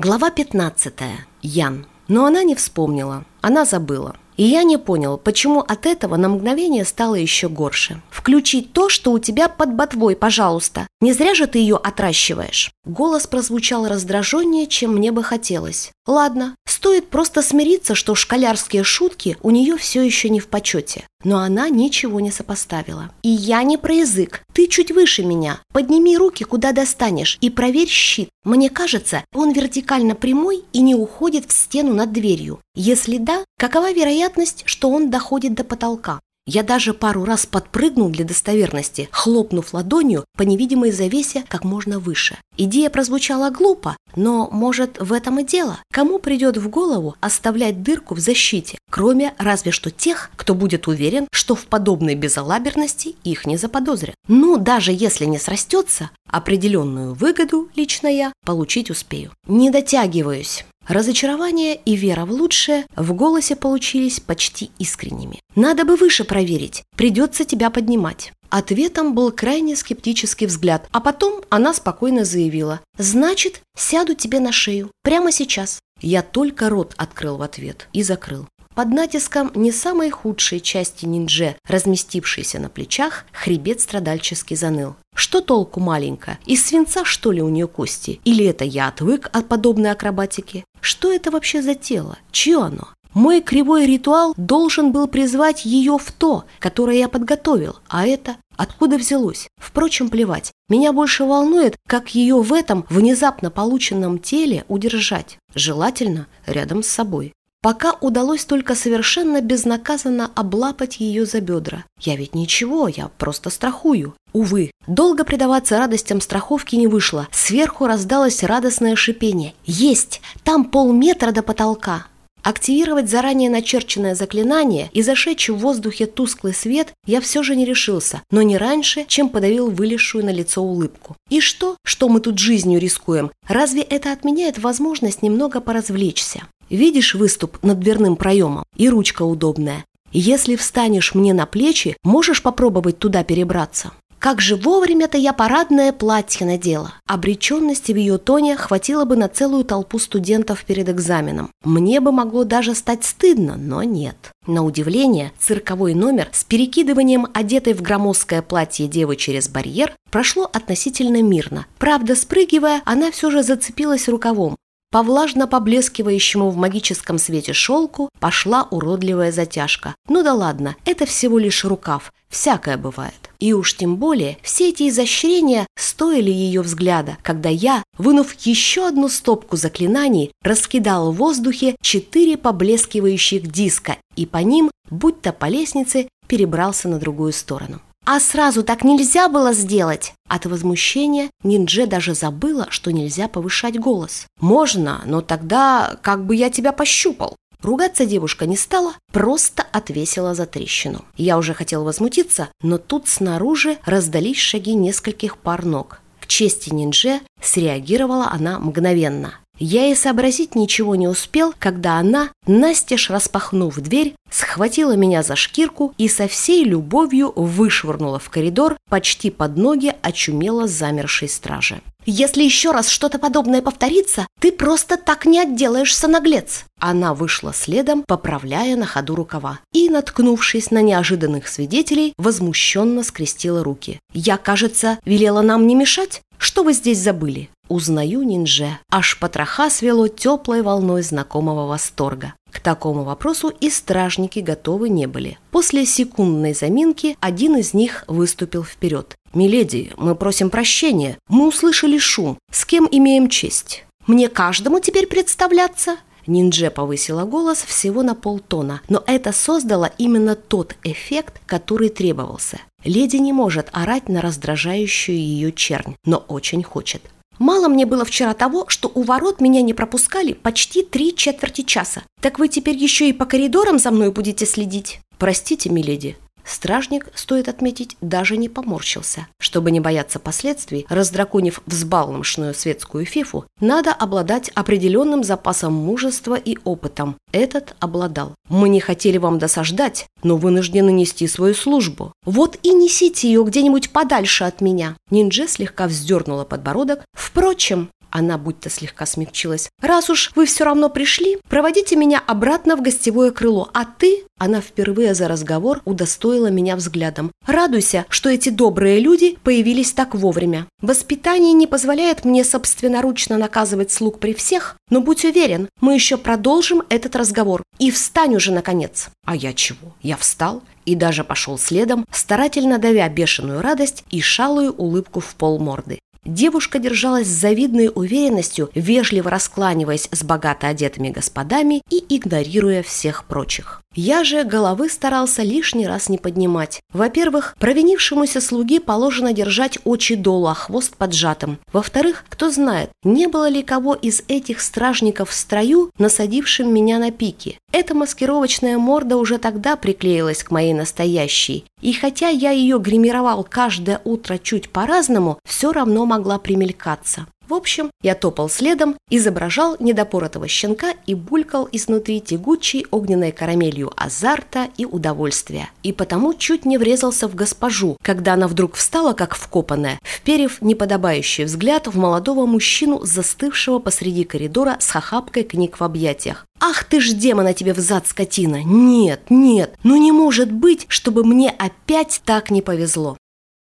Глава 15. Ян. Но она не вспомнила. Она забыла. И я не понял, почему от этого на мгновение стало еще горше. «Включи то, что у тебя под ботвой, пожалуйста. Не зря же ты ее отращиваешь». Голос прозвучал раздраженнее, чем мне бы хотелось. Ладно, стоит просто смириться, что школярские шутки у нее все еще не в почете. Но она ничего не сопоставила. «И я не про язык. Ты чуть выше меня. Подними руки, куда достанешь, и проверь щит. Мне кажется, он вертикально прямой и не уходит в стену над дверью. Если да, какова вероятность, что он доходит до потолка? Я даже пару раз подпрыгнул для достоверности, хлопнув ладонью по невидимой завесе как можно выше. Идея прозвучала глупо, но, может, в этом и дело. Кому придет в голову оставлять дырку в защите, кроме разве что тех, кто будет уверен, что в подобной безалаберности их не заподозрят. Ну, даже если не срастется, определенную выгоду лично я получить успею. Не дотягиваюсь. Разочарование и вера в лучшее в голосе получились почти искренними. «Надо бы выше проверить. Придется тебя поднимать». Ответом был крайне скептический взгляд, а потом она спокойно заявила «Значит, сяду тебе на шею. Прямо сейчас». Я только рот открыл в ответ и закрыл. Под натиском не самой худшей части ниндже, разместившейся на плечах, хребет страдальчески заныл. Что толку маленько? Из свинца, что ли, у нее кости? Или это я отвык от подобной акробатики? Что это вообще за тело? Чье оно? Мой кривой ритуал должен был призвать ее в то, которое я подготовил, а это откуда взялось? Впрочем, плевать. Меня больше волнует, как ее в этом внезапно полученном теле удержать, желательно рядом с собой. Пока удалось только совершенно безнаказанно облапать ее за бедра. Я ведь ничего, я просто страхую. Увы, долго предаваться радостям страховки не вышло. Сверху раздалось радостное шипение. «Есть! Там полметра до потолка!» Активировать заранее начерченное заклинание и зашедший в воздухе тусклый свет я все же не решился, но не раньше, чем подавил вылезшую на лицо улыбку. И что, что мы тут жизнью рискуем? Разве это отменяет возможность немного поразвлечься? Видишь выступ над дверным проемом? И ручка удобная. Если встанешь мне на плечи, можешь попробовать туда перебраться. Как же вовремя-то я парадное платье надела. Обреченности в ее тоне хватило бы на целую толпу студентов перед экзаменом. Мне бы могло даже стать стыдно, но нет. На удивление, цирковой номер с перекидыванием одетой в громоздкое платье девы через барьер прошло относительно мирно. Правда, спрыгивая, она все же зацепилась рукавом, по влажно поблескивающему в магическом свете шелку пошла уродливая затяжка. Ну да ладно, это всего лишь рукав, всякое бывает. И уж тем более все эти изощрения стоили ее взгляда, когда я, вынув еще одну стопку заклинаний, раскидал в воздухе четыре поблескивающих диска и по ним, будто по лестнице, перебрался на другую сторону. А сразу так нельзя было сделать? От возмущения Ниндже даже забыла, что нельзя повышать голос. Можно, но тогда как бы я тебя пощупал. Ругаться девушка не стала, просто отвесила за трещину. Я уже хотел возмутиться, но тут снаружи раздались шаги нескольких пар ног. К чести Ниндже среагировала она мгновенно. Я и сообразить ничего не успел, когда она, настежь распахнув дверь, схватила меня за шкирку и со всей любовью вышвырнула в коридор почти под ноги очумело замершей стражи. «Если еще раз что-то подобное повторится, ты просто так не отделаешься, наглец!» Она вышла следом, поправляя на ходу рукава. И, наткнувшись на неожиданных свидетелей, возмущенно скрестила руки. «Я, кажется, велела нам не мешать? Что вы здесь забыли?» Узнаю ниндже. Аж потроха свело теплой волной знакомого восторга. К такому вопросу и стражники готовы не были. После секундной заминки один из них выступил вперед. «Миледи, мы просим прощения. Мы услышали шум. С кем имеем честь?» «Мне каждому теперь представляться?» Ниндже повысила голос всего на полтона, но это создало именно тот эффект, который требовался. Леди не может орать на раздражающую ее чернь, но очень хочет. Мало мне было вчера того, что у ворот меня не пропускали почти три четверти часа. Так вы теперь еще и по коридорам за мной будете следить? Простите, миледи, Стражник, стоит отметить, даже не поморщился. Чтобы не бояться последствий, раздраконив взбалмошную светскую фифу, надо обладать определенным запасом мужества и опытом. Этот обладал. Мы не хотели вам досаждать, но вынуждены нести свою службу. Вот и несите ее где-нибудь подальше от меня. Ниндже слегка вздернула подбородок. Впрочем, Она будто слегка смягчилась. «Раз уж вы все равно пришли, проводите меня обратно в гостевое крыло, а ты...» Она впервые за разговор удостоила меня взглядом. «Радуйся, что эти добрые люди появились так вовремя. Воспитание не позволяет мне собственноручно наказывать слуг при всех, но будь уверен, мы еще продолжим этот разговор. И встань уже, наконец!» А я чего? Я встал и даже пошел следом, старательно давя бешеную радость и шалую улыбку в полморды. Девушка держалась с завидной уверенностью, вежливо раскланиваясь с богато одетыми господами и игнорируя всех прочих. Я же головы старался лишний раз не поднимать. Во-первых, провинившемуся слуге положено держать очи долу, а хвост поджатым. Во-вторых, кто знает, не было ли кого из этих стражников в строю, насадившим меня на пике. Эта маскировочная морда уже тогда приклеилась к моей настоящей. И хотя я ее гримировал каждое утро чуть по-разному, все равно могла примелькаться. В общем, я топал следом, изображал недопоротого щенка и булькал изнутри тягучей огненной карамелью азарта и удовольствия. И потому чуть не врезался в госпожу, когда она вдруг встала как вкопанная, вперев неподобающий взгляд в молодого мужчину, застывшего посреди коридора с хахапкой книг в объятиях. «Ах ты ж демона тебе взад, скотина! Нет, нет, ну не может быть, чтобы мне опять так не повезло!»